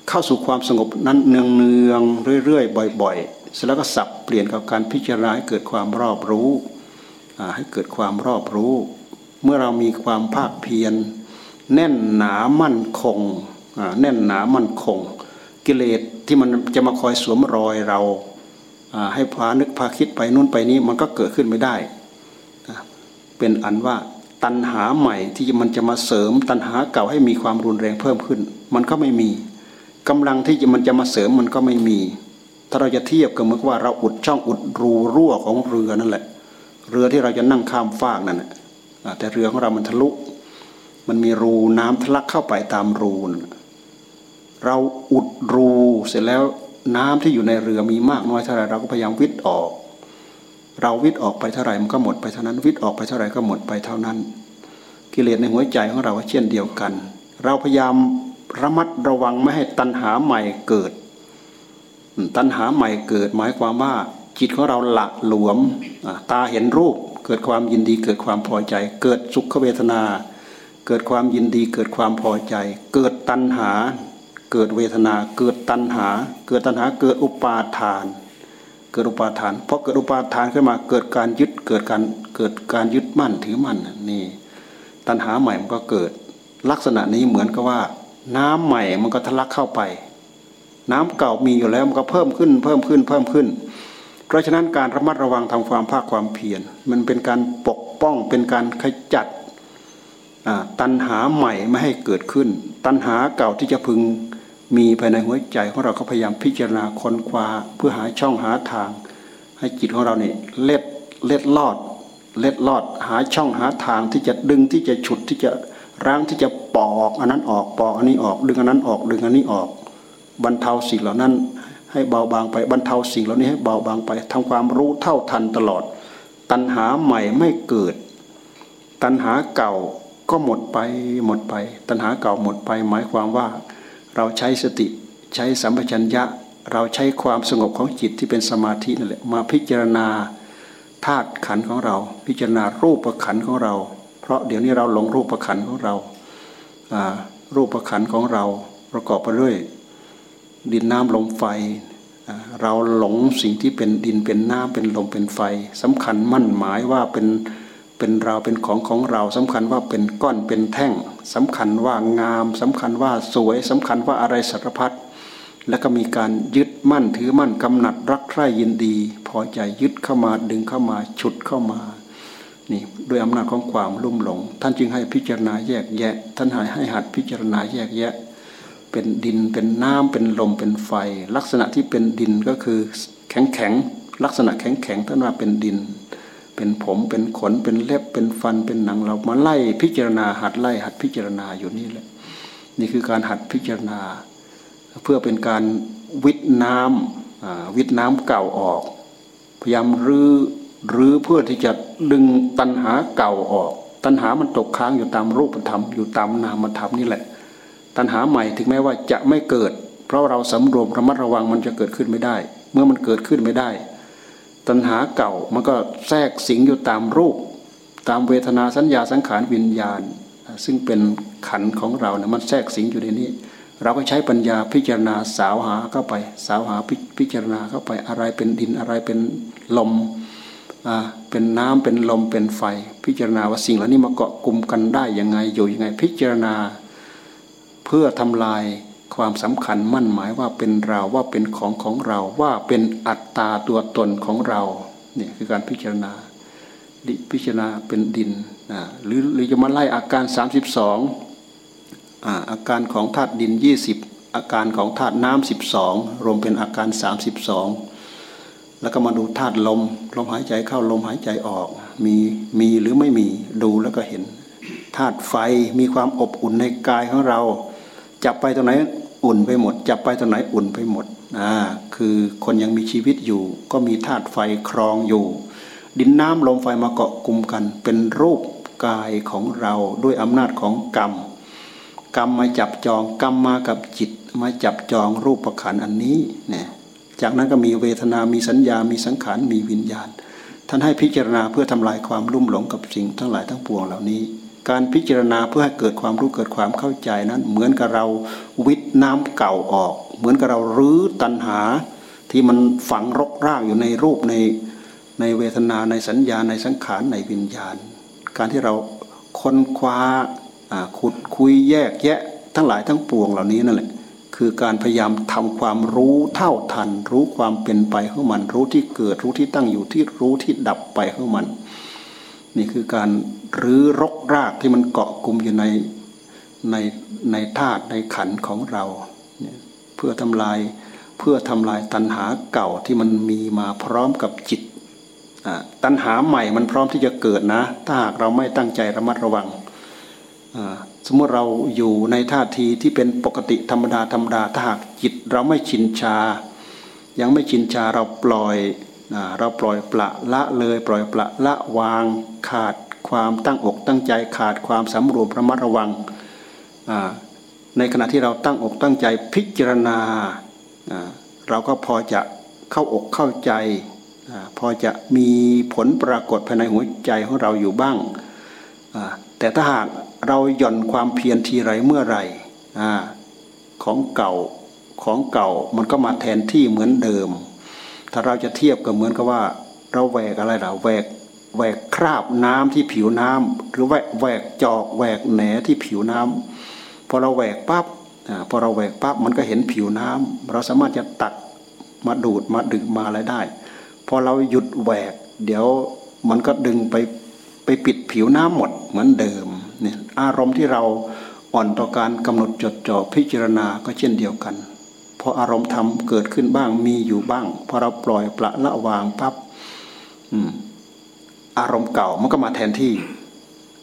เข้าสู่ความสงบนั้นเนืองเนืองเรื่อยๆบ่อย ๆ เสร็จแล้วก็สับเปลี่ยนกับการพิจารณาให้เกิดความรอบรู้ ให้เกิดความรอบรู้ เมื่อเรามีความภาคเพียร แน่นหนามั่นคงแน่นหนามั่นคง กิเลสที่มันจะมาคอยสวมรอยเราให้พานึกพาคิดไปนู่นไปนี้มันก็เกิดขึ้นไม่ได้ เป็นอันว่าตัณหาใหม่ที่มันจะมาเสริมตัณหาเก่าให้มีความรุนแรงเพิ่มขึ้น มันก็ไม่มีกำลังที่มันจะมาเสริมมันก็ไม่มี ถ้าเราจะเทียบกับเมื่อว่าเราอุดช่องอุดรูรั่วของเรือนั่นแหละ เรือที่เราจะนั่งข้ามฟากนั่นแหละแต่เรือของเรามันทะลุ มันมีรูน้ำทะลักเข้าไปตามรูเราอุดรูเสร็จแล้วน้ำที่อยู่ในเรือมีมากน้อยเท่าไรเราก็พยายามวิทย์ออก เราวิทย์ออกไปเท่าไรมันก็หมดไปเท่านั้นวิทย์ออกไปเท่าไรก็หมดไปเท่านั้น กิเลสในหัวใจของเราเช่นเดียวกัน เราพยายามระมัดระวังไม่ให้ตัณหาใหม่เกิด ตัณหาใหม่เกิดหมายความว่า จิตของเราหละหลวมตาเห็นรูปเกิดความยินดีเกิดความพอใจ เกิดสุขเวทนา เกิดความยินดีเกิดความพอใจ เกิดตัณหา เกิดเวทนา เกิดตัณหา เกิดตัณหาเกิดอุปาทาน เกิดอุปาทานเพราะเกิดอุปาทานขึ้นมาเกิดการยึดเกิดการเกิดการยึดมั่นถือมั่นนี่ตัณหาใหม่มันก็เกิด ลักษณะนี้เหมือนกับว่า น้ำใหม่มันก็ทะลักเข้าไป น้ำเก่ามีอยู่แล้วมันก็เพิ่มขึ้นเพิ่มขึ้นเพิ่มขึ้น เพราะฉะนั้นการระมัดระวังทำความภาคความเพียรมันเป็นการปกป้องเป็นการขจัดตัณหาใหม่ไม่ให้เกิดขึ้น ตัณหาเก่าที่จะพึงมีภายในหัวใจของเราก็พยายามพิจารณาค้นคว้าเพื่อหาช่องหาทาง ให้จิตของเราเนี่ยเล็ดเล็ดลอด เล็ดลอดหาช่องหาทางที่จะดึงที่จะฉุดที่จะร่างที่จะปอกอันนั้นออกปอกอันนี้ออก ดึงอันนั้นออกดึงอันนี้ออก บรรเทาสิ่งเหล่านั้น ให้เบาบางไปบรรเทาสิ่งเหล่านี้ให้เบาบางไปทำความรู้เท่าทันตลอด ตัณหาใหม่ไม่เกิด ตัณหาเก่าก็หมดไปหมดไป ตัณหาเก่าหมดไป หมายความว่า เราใช้สติใช้สัมปชัญญะ เราใช้ความสงบของจิตที่เป็นสมาธินั่นแหละมาพิจารณาธาตุขันของเรา พิจารณารูปขันของเรา เพราะเดี๋ยวนี้เราหลงรูปขันของเรารูปขันของเราประกอบไปด้วย ดินน้ำลมไฟ เราหลงสิ่งที่เป็นดินเป็นน้ำเป็นลมเป็นไฟสำคัญมั่นหมายว่าเป็นเป็นเราเป็นของของเราสำคัญว่าเป็นก้อนเป็นแท่งสำคัญว่างามสำคัญว่าสวยสำคัญว่าอะไรสารพัดแล้วก็มีการยึดมั่นถือมั่นกำหนัดรักใคร่ยินดี พอใจยึดเข้ามาดึงเข้ามาฉุดเข้ามานี่ด้วยอำนาจของความลุ่มหลง ท่านจึงให้พิจารณาแยกแยะ ท่านให้ให้หัดพิจารณาแยกแยะ เป็นดินเป็นน้ำเป็นลมเป็นไฟ ลักษณะที่เป็นดินก็คือแข็งแข็งลักษณะแข็งแข็งท่านว่าเป็นดิน เป็นผมเป็นขนเป็นเล็บเป็นฟันเป็นหนังเรามาไล่พิจารณาหัดไล่หัดพิจารณาอยู่นี่แหละนี่คือการหัดพิจารณา เพื่อเป็นการวิทน้ำวิทน้ำเก่าออก พยายามรื้อรื้อเพื่อที่จะดึงตัณหาเก่าออก ตัณหามันตกค้างอยู่ตามรูปธรรมอยู่ตามนามธรรมนี่แหละ ตัณหาใหม่ถึงแม้ว่าจะไม่เกิด เพราะเราสำรวมระมัดระวังมันจะเกิดขึ้นไม่ได้ เมื่อมันเกิดขึ้นไม่ได้ ตัณหาเก่ามันก็แทรกสิงอยู่ตามรูป ตามเวทนาสัญญาสังขารวิญญาณ ซึ่งเป็นขันของเราเนี่ยมันแทรกสิงอยู่ในนี้ เราก็ใช้ปัญญาพิจารณาสาวหาเข้าไป สาวหาพิจารณาเข้าไปอะไรเป็นดินอะไรเป็นลมเป็นน้ำเป็นลมเป็นไฟ พิจารณาว่าสิ่งเหล่านี้มาเกาะกลุ่มกันได้ยังไงอยู่ยังไงพิจารณา เพื่อทำลายความสำคัญมั่นหมายว่าเป็นเราว่าเป็นของของเราว่าเป็นอัตตาตัวตนของเราเนี่ยคือการพิจารณาพิจารณาเป็นดินนะหรือหรือจะมาไล่อาการ 32อาอาการของธาตุดิน 20 อาการของธาตุน้ำ12 รวมเป็นอาการ 32 แล้วก็มาดูธาตุลมลมหายใจเข้าลมหายใจออกมีมีหรือไม่มีดูแล้วก็เห็นธาตุไฟมีความอบอุ่นในกายของเรา จับไปตรงไหนอุ่นไปหมด จับไปตรงไหนอุ่นไปหมดอ่าคือคนยังมีชีวิตอยู่ ก็มีธาตุไฟครองอยู่ ดินน้ำลมไฟมาเกาะกลุ่มกัน เป็นรูปกายของเราด้วยอำนาจของกรรม กรรมมาจับจองกรรมมากับจิต มาจับจองรูปประขันอันนี้เนี่ยจากนั้นก็มีเวทนา มีสัญญา มีสังขาร มีวิญญาณ ท่านให้พิจารณาเพื่อทำลายความลุ่มหลงกับสิ่งทั้งหลายทั้งปวงเหล่านี้ การพิจารณาเพื่อให้เกิดความรู้เกิดความเข้าใจนั้น เหมือนกับเราวิทน้ำเก่าออก เหมือนกับเรารื้อตัณหา ที่มันฝังรกรากอยู่ในรูปในในเวทนาในสัญญาในสังขารในวิญญาณ การที่เราค้นคว้าขุดคุยแยกแยะทั้งหลายทั้งปวงเหล่านี้นั่นแหละคคือการพยายามทำความรู้เท่าทัน รู้ความเป็นไปของมัน รู้ที่เกิดรู้ที่ตั้งอยู่ที่รู้ที่ดับไปของมัน นี่คือการ หรือรกรากที่มันเกาะกลุ่มอยู่ในในในธาตุในขันของเราเนี่ยเพื่อทำลายเพื่อทำลายตัณหาเก่าที่มันมีมาพร้อมกับจิตตัณหาใหม่มันพร้อมที่จะเกิดนะ ถ้าหากเราไม่ตั้งใจระมัดระวังสมมติเราอยู่ในท่าทีที่เป็นปกติธรรมดาธรรมดาถ้าหากจิตเราไม่ชินชา ยังไม่ชินชาเราปล่อยอเราปล่อยปละละเลยปล่อยปละละวางขาด ความตั้งอกตั้งใจขาดความสำรวมระมัดระวัง ในขณะที่เราตั้งอกตั้งใจพิจารณา เราก็พอจะเข้าอกเข้าใจอพอจะมีผลปรากฏภายในหัวใจของเราอยู่บ้าง แต่ถ้าหากเราหย่อนความเพียรทีไรเมื่อไรอของเก่าของเก่ามันก็มาแทนที่เหมือนเดิม ถ้าเราจะเทียบก็เหมือนกับว่าเราแหวกอะไรล่ะแหวก แหวกคราบน้ำที่ผิวน้ำหรือแหวกแหวกจอกแหวกแหนที่ผิวน้ำพอเราแหวกปั๊บพอเราแหวกปั๊บมันก็เห็นผิวน้ำเราสามารถจะตักมาดูดมาดึงมาอะไรได้ พอเราหยุดแหวก เดี๋ยวมันก็ดึงไปไปปิดผิวน้ำหมดเหมือนเดิมเนี่ยอารมณ์ที่เราอ่อนต่อการกำหนดจดจ่อพิจารณาก็เช่นเดียวกันพออารมณ์ธรรมเกิดขึ้นบ้างมีอยู่บ้าง พอเราปล่อยปละละวางปั๊บอืม อารมณ์เก่ามันก็มาแทนที่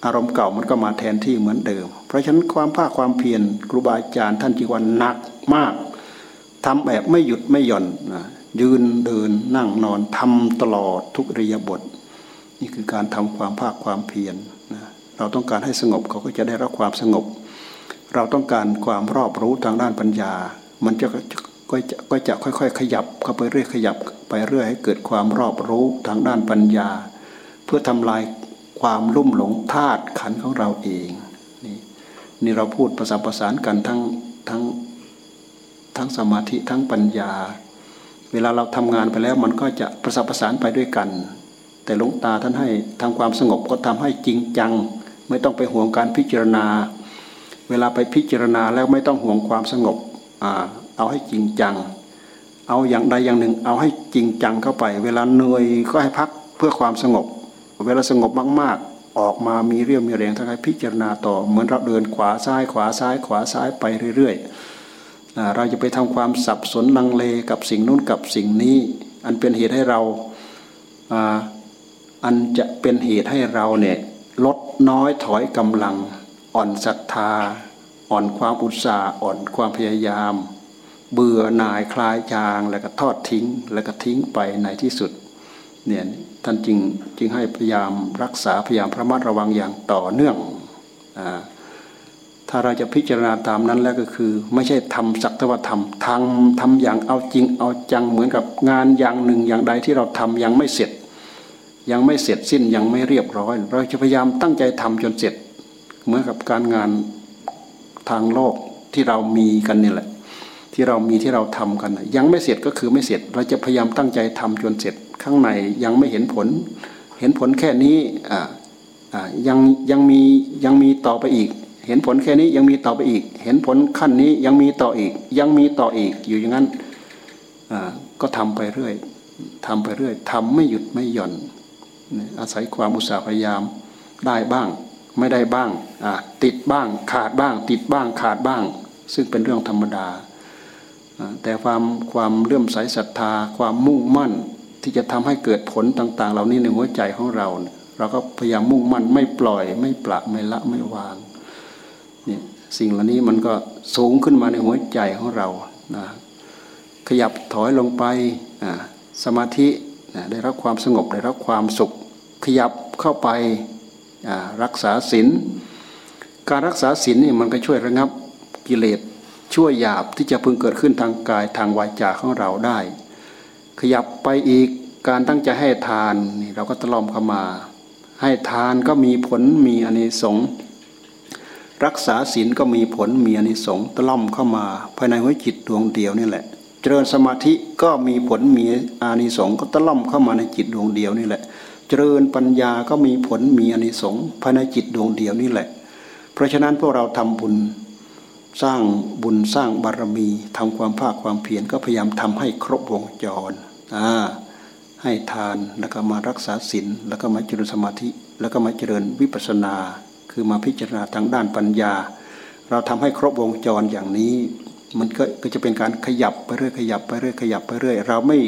อารมณ์เก่ามันก็มาแทนที่เหมือนเดิม เพราะฉะนั้นความภาคความเพียรครูบาอาจารย์ท่านจีวันหนักมากทำแบบไม่หยุดไม่หย่อนนะยืนเดินนั่งนอนทำตลอดทุกริยาบท นี่คือการทำความภาคความเพียรนะเราต้องการให้สงบเขาก็จะได้รับความสงบ เราต้องการความรอบรู้ทางด้านปัญญา มันจะก็จะก็จะค่อย ๆ ขยับเข้าไปเรื่อยขยับ ไปเรื่อยให้เกิดความรอบรู้ทางด้านปัญญา เพื่อทำลายความลุ่มหลงธาตุขันของเราเองนี่นี่เราพูดประสานประสานกันทั้งทั้งทั้งสมาธิทั้งปัญญา เวลาเราทำงานไปแล้วมันก็จะประสานประสานไปด้วยกัน แต่หลวงตาท่านให้ทำความสงบก็ทำให้จริงจัง ไม่ต้องไปห่วงการพิจารณา เวลาไปพิจารณาแล้วไม่ต้องห่วงความสงบอเอาให้จริงจัง เอาอย่างใดอย่างหนึ่ง เอาให้จริงจังเข้าไป เวลาเหนื่อยก็ให้พักเพื่อความสงบ เวลาสงบมากๆ ออกมามีเรี่ยวมีแรงทั้งให้พิจารณาต่อ เหมือนเราเดินขวาซ้ายขวาซ้ายขวาซ้ายไปเรื่อยๆเราจะไปทำความสับสนลังเลกับสิ่งนู้นกับสิ่งนี้ อันเป็นเหตุให้เราอันจะเป็นเหตุให้เราเนี่ยลดน้อยถอยกำลัง อ่อนศรัทธา อ่อนความอุตสาห์อ่อนความพยายาม เบื่อหน่ายคลายจางแล้วก็ทอดทิ้ง แล้วก็ทิ้งไปในที่สุดเนี่ย ท่านจึงจึงให้พยายามรักษาพยายามระมัดระวังอย่างต่อเนื่องอถ้าเราจะพิจารณาตามนั้นแล้วก็คือ ไม่ใช่ทำสักแต่ว่าทำทำทำอย่างเอาจริงเอาจังเหมือนกับงานอย่างหนึ่งอย่างใดที่เราทำยังไม่เสร็จ ยังไม่เสร็จสิ้นยังไม่เรียบร้อย เราจะพยายามตั้งใจทำจนเสร็จ เหมือนกับการงานทางโลกที่เรามีกันนี่แหละ ที่เรามีที่เราทำกัน ยังไม่เสร็จก็คือไม่เสร็จ เราจะพยายามตั้งใจทำจนเสร็จข้างในยังไม่เห็นผล เห็นผลแค่นี้อ่าอ่ายังยังมียังมีต่อไปอีก เห็นผลแค่นี้ยังมีต่อไปอีก เห็นผลขั้นนี้ยังมีต่ออีก ยังมีต่ออีกอยู่อย่างนั้นอ่าก็ทำไปเรื่อยทำไปเรื่อยทำไม่หยุดไม่หย่อนอาศัยความอุตสาห์พยายามได้บ้างไม่ได้บ้างติดบ้างขาดบ้าง ติดบ้างขาดบ้าง ซึ่งเป็นเรื่องธรรมดา แต่ความความเลื่อมใสศรัทธา ความมุ่งมั่นที่จะทำให้เกิดผลต่าง ๆ เหล่านี้ในหัวใจของเรา เราก็พยายามมุ่งมั่นไม่ปล่อย ไม่ปละไม่ละไม่วางนี่สิ่งเหล่านี้มันก็สูงขึ้นมาในหัวใจของเรานะขยับถอยลงไปสมาธิได้รับความสงบได้รับความสุข ขยับเข้าไปรักษาศีลการรักษาศีลนี่มันก็ช่วยระงับกิเลส ช่วยหยาบที่จะพึงเกิดขึ้นทางกายทางวาจาของเราได้ ขยับไปอีกการตั้งใจให้ทานนี่เราก็ตลอมเข้ามา ให้ทานก็มีผลมีอานิสงส์รักษาศีลก็มีผลมีอานิสงส์ตล่อมเข้ามา ภายในหัวจิตดวงเดียวนี่แหละ เจริญสมาธิก็มีผลมีอานิสงส์ก็ตล่อมเข้ามาในจิตดวงเดียวนี่แหละ เจริญปัญญาก็มีผลมีอานิสงส์ภายในจิตดวงเดียวนี่แหละ เพราะฉะนั้นพวกเราทำบุญ สร้างบุญสร้างบารมีทำความภาคความเพียรก็พยายามทำให้ครบวงจรให้ทานแล้วก็มารักษาศีลแล้วก็มาเจริญสมาธิ แล้วก็มาเจริญวิปัสนา คือมาพิจารณาทางด้านปัญญา เราทำให้ครบวงจรอย่างนี้ มันก็ก็จะเป็นการขยับไปเรื่อยขยับไปเรื่อยขยับไปเรื่อยเราไม่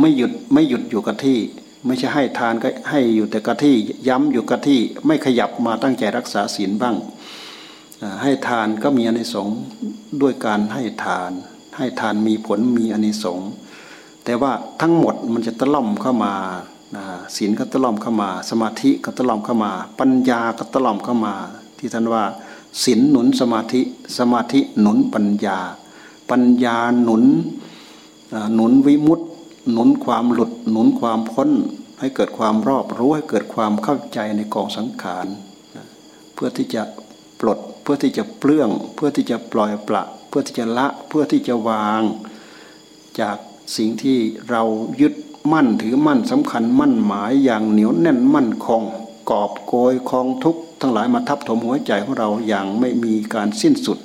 ไม่หยุดไม่หยุดอยู่กับที่ ไม่ใช่ให้ทานก็ให้อยู่แต่กับที่ย้ำอยู่กับที่ไม่ขยับมาตั้งใจรักษาศีลบ้าง ให้ทานก็มีอานิสงส์ด้วยการให้ทาน ให้ทานมีผลมีอานิสงส์แต่ว่าทั้งหมดมันจะตะล่อมเข้ามาศีลก็ตะล่อมเข้ามา สมาธิก็ตะล่อมเข้ามา ปัญญาก็ตะล่อมเข้ามา ที่ท่านว่าศีลหนุนสมาธิสมาธิหนุนปัญญา ปัญญาหนุนหนุนวิมุตติหนุนความหลุดหนุนความพ้น ให้เกิดความรอบรู้ให้เกิดความเข้าใจในกองสังขารเพื่อที่จะปลด เพื่อที่จะเปลื้อง เพื่อที่จะปล่อยปละ เพื่อที่จะละเพื่อที่จะวาง จากสิ่งที่เรายึดมั่นถือมั่นสำคัญมั่นหมายอย่างเหนียวแน่นมั่นคงกอบโกยคลองทุกทั้งหลายมาทับถมหัวใจของเราอย่างไม่มีการสิ้นสุด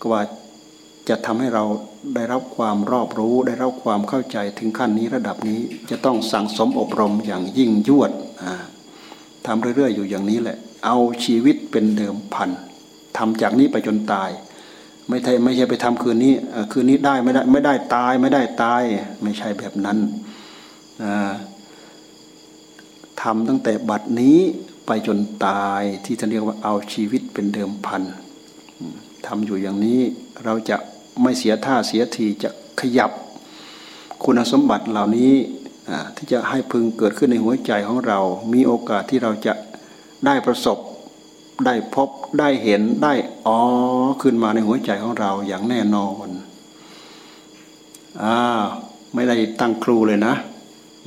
ก็ว่าจะทำให้เราได้รับความรอบรู้ได้รับความเข้าใจถึงขั้นนี้ระดับนี้จะต้องสั่งสมอบรมอย่างยิ่งยวดอ่า ทำเรื่อยๆ อยู่อย่างนี้แหละ เอาชีวิตเป็นเดิมพันทำจากนี้ไปจนตาย ไม่ใช่ไม่ใช่ไปทำคืนนี้คืนนี้ได้ไม่ได้ไม่ได้ตายไม่ได้ตาย ไม่ใช่แบบนั้นอ่าทำตั้งแต่บัดนี้ไปจนตายที่ท่านเรียกว่าเอาชีวิตเป็นเดิมพันอืมทำอยู่อย่างนี้เราจะไม่เสียท่าเสียทีจะขยับคุณสมบัติเหล่านี้ ที่จะให้พึงเกิดขึ้นในหัวใจของเรา มีโอกาสที่เราจะได้ประสบ ได้พบ ได้เห็น ได้อ๋อขึ้นมาในหัวใจของเราอย่างแน่นอนอ่าไม่ได้ตั้งครูเลยนะ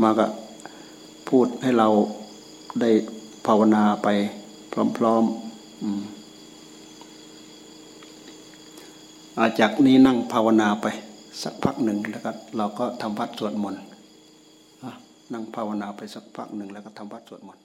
มาก็พูดให้เราได้ภาวนาไปพร้อมๆอาจากนี้นั่งภาวนาไปสักพักหนึ่งแล้วก็เราก็ทำวัดสวดมนต์ นั่งภาวนาไปสักพักหนึ่งแล้วก็ทำวัดสวดมนต์